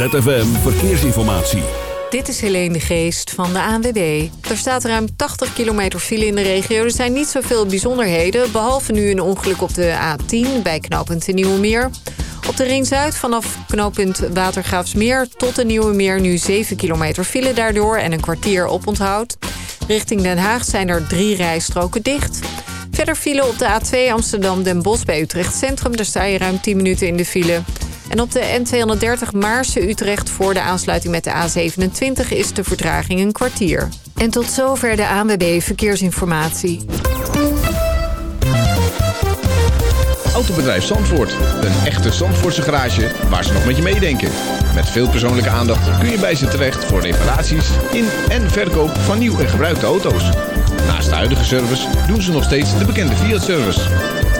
ZFM Verkeersinformatie. Dit is Helene de Geest van de ANWB. Er staat ruim 80 kilometer file in de regio. Er zijn niet zoveel bijzonderheden, behalve nu een ongeluk op de A10 bij knooppunt de Nieuwe Meer. Op de Ring Zuid vanaf knooppunt Watergraafsmeer tot de Nieuwe Meer nu 7 kilometer file daardoor en een kwartier oponthoud. Richting Den Haag zijn er drie rijstroken dicht. Verder file op de A2 Amsterdam-Den Bosch bij Utrecht Centrum. Daar sta je ruim 10 minuten in de file. En op de N230 Maarse-Utrecht voor de aansluiting met de A27 is de vertraging een kwartier. En tot zover de ANWB Verkeersinformatie. Autobedrijf Zandvoort. Een echte Zandvoortse garage waar ze nog met je meedenken. Met veel persoonlijke aandacht kun je bij ze terecht voor reparaties in en verkoop van nieuw en gebruikte auto's. Naast de huidige service doen ze nog steeds de bekende Fiat-service.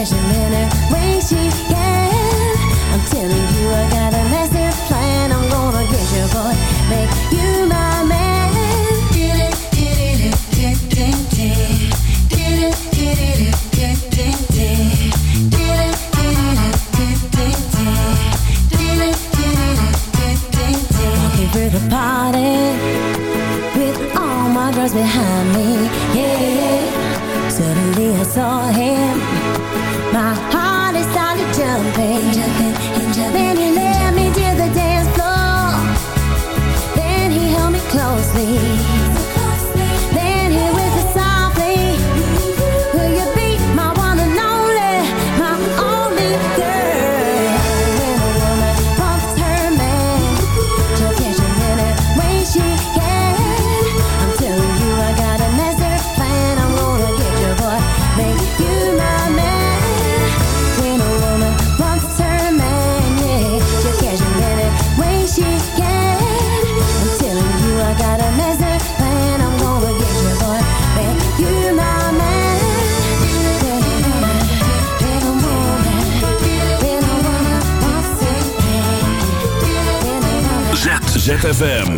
There's a minute when she FM.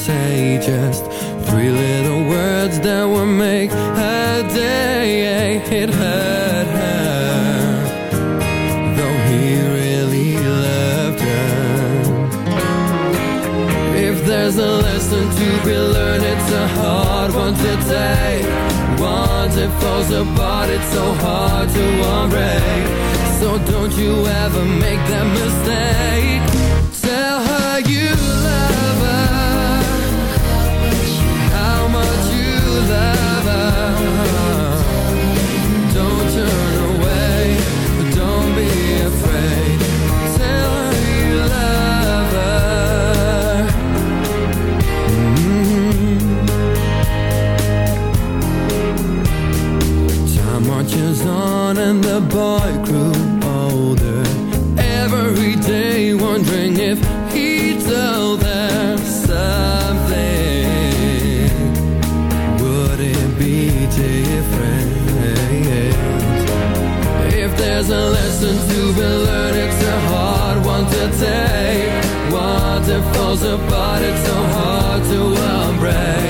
say just three little words that would make her day. It hurt her, though he really loved her. If there's a lesson to be learned, it's a hard one to take. Once it falls apart, it's so hard to unbreak. So don't you ever make that mistake the boy grew older. Every day wondering if he'd tell them something. Would it be different? If there's a lesson to be learned It's a hard one to take. Water falls apart It's so hard to embrace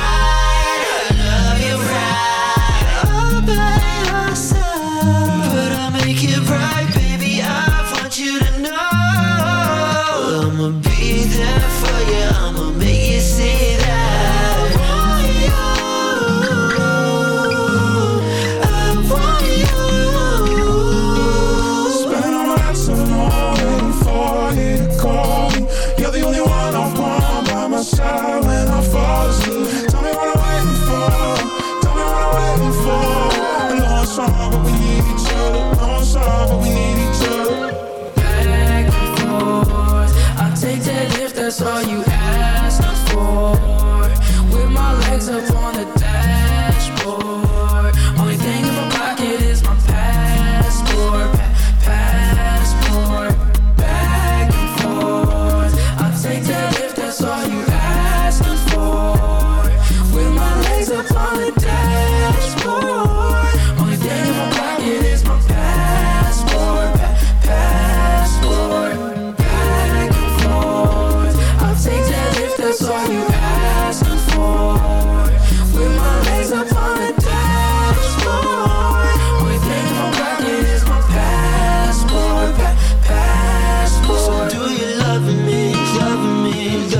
That's all you asked for. With my legs up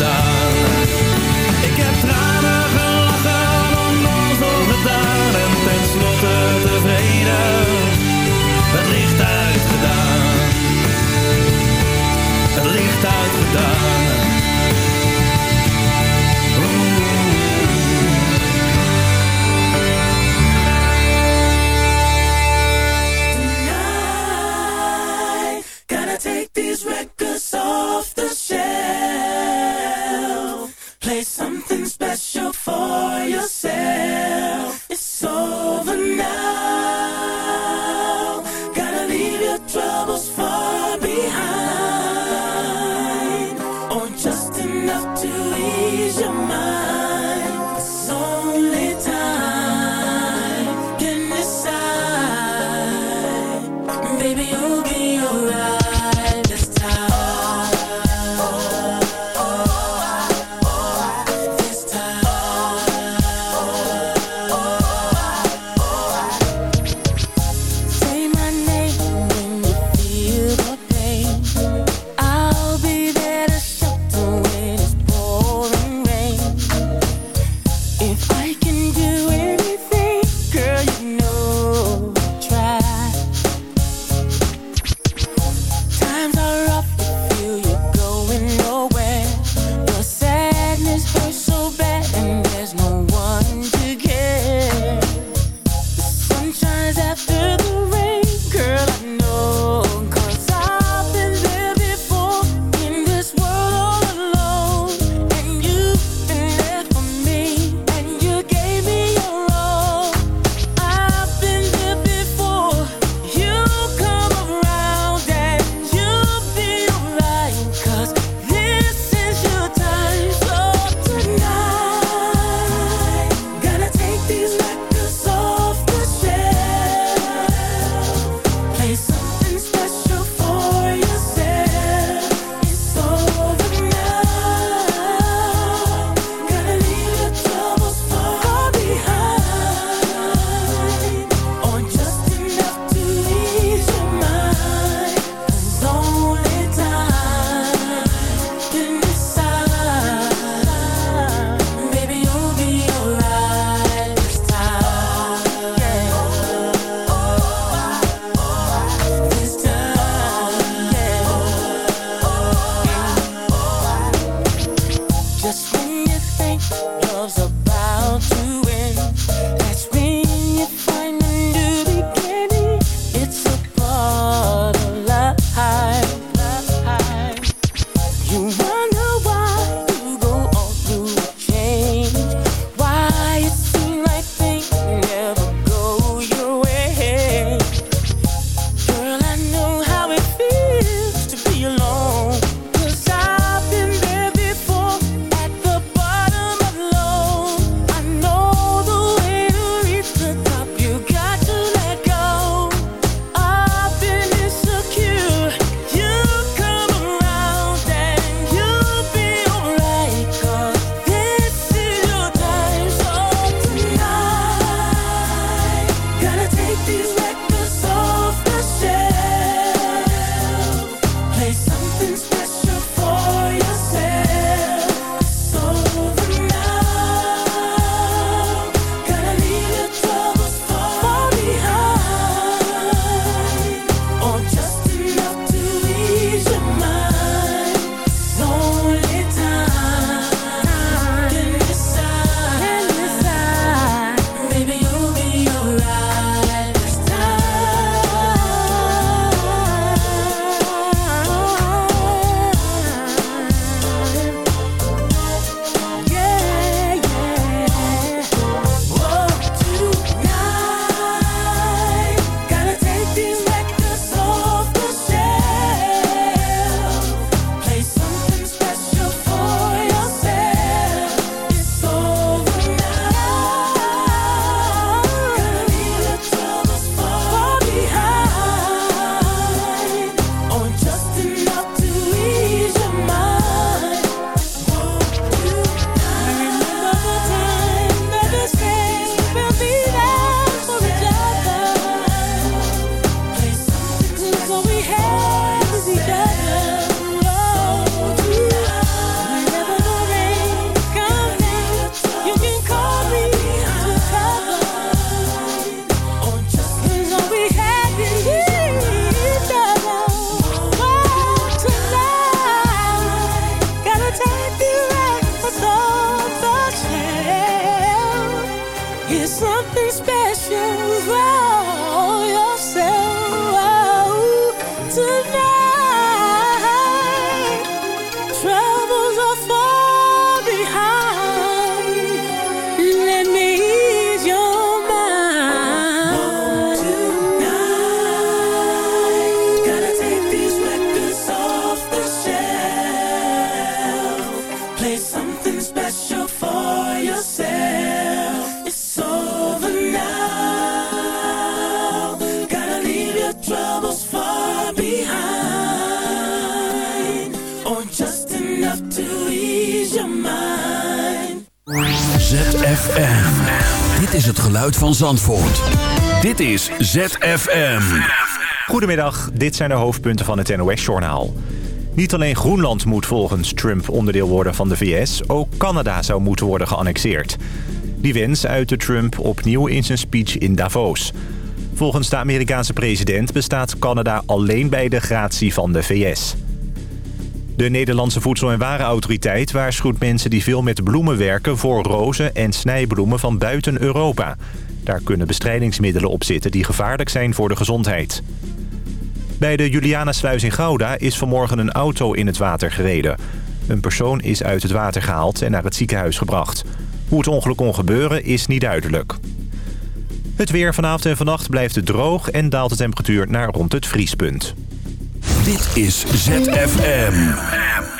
tenslotte Dit is het geluid van Zandvoort. Dit is ZFM. Goedemiddag, dit zijn de hoofdpunten van het NOS-journaal. Niet alleen Groenland moet volgens Trump onderdeel worden van de VS... ook Canada zou moeten worden geannexeerd. Die wens uitte Trump opnieuw in zijn speech in Davos. Volgens de Amerikaanse president bestaat Canada alleen bij de gratie van de VS. De Nederlandse Voedsel- en Warenautoriteit waarschuwt mensen die veel met bloemen werken... voor rozen en snijbloemen van buiten Europa. Daar kunnen bestrijdingsmiddelen op zitten die gevaarlijk zijn voor de gezondheid. Bij de Julianasluis in Gouda is vanmorgen een auto in het water gereden. Een persoon is uit het water gehaald en naar het ziekenhuis gebracht. Hoe het ongeluk kon gebeuren is niet duidelijk. Het weer vanavond en vannacht blijft het droog en daalt de temperatuur naar rond het vriespunt. Dit is ZFM.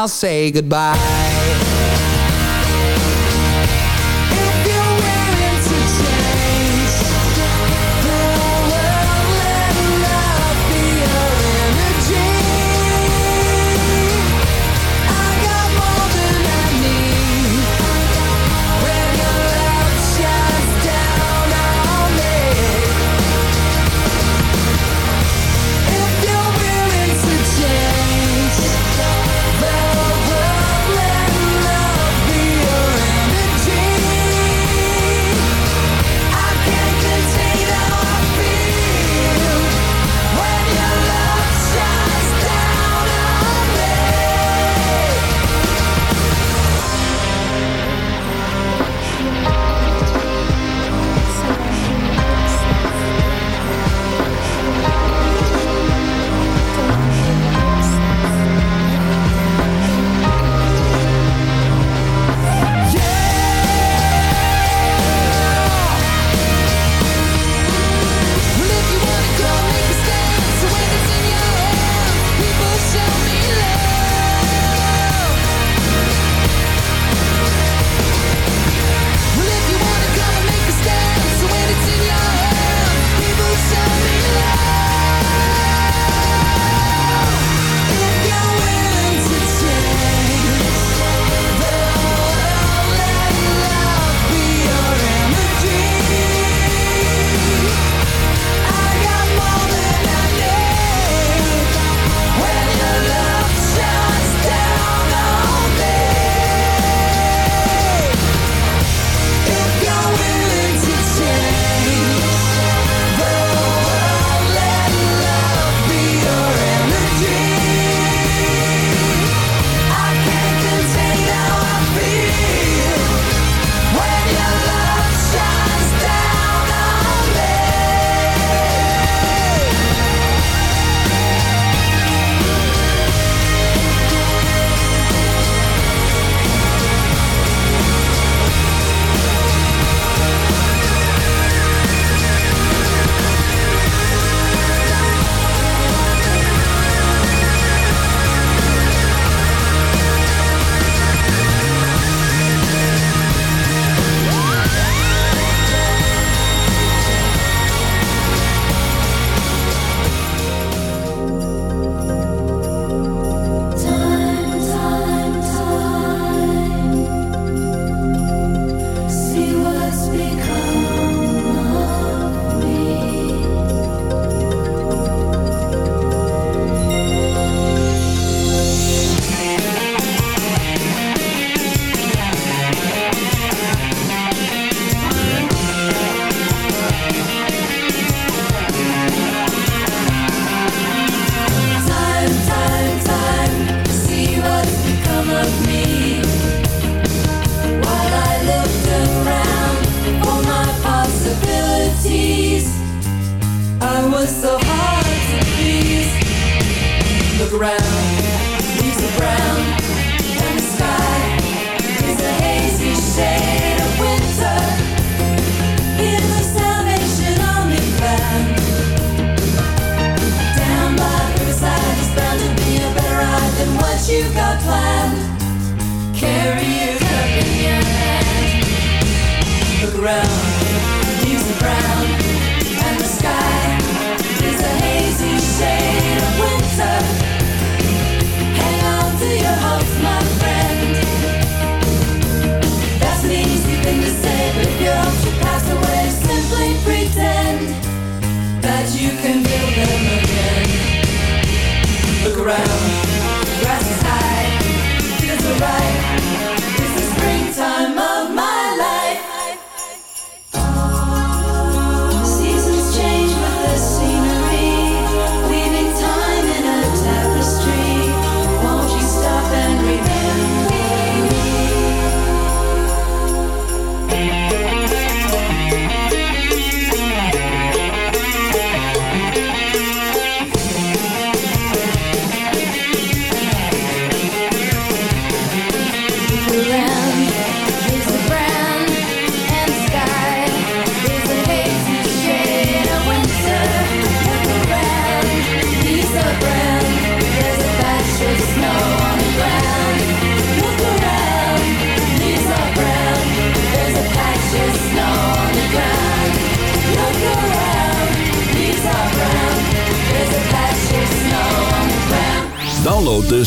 I'll say goodbye.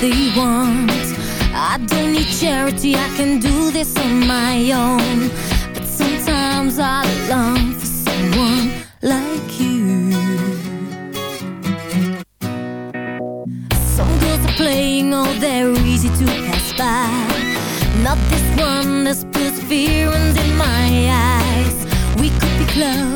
they want. I don't need charity, I can do this on my own. But sometimes I long for someone like you. Some girls are playing, oh they're easy to pass by. Not this one that puts fear in my eyes. We could be close.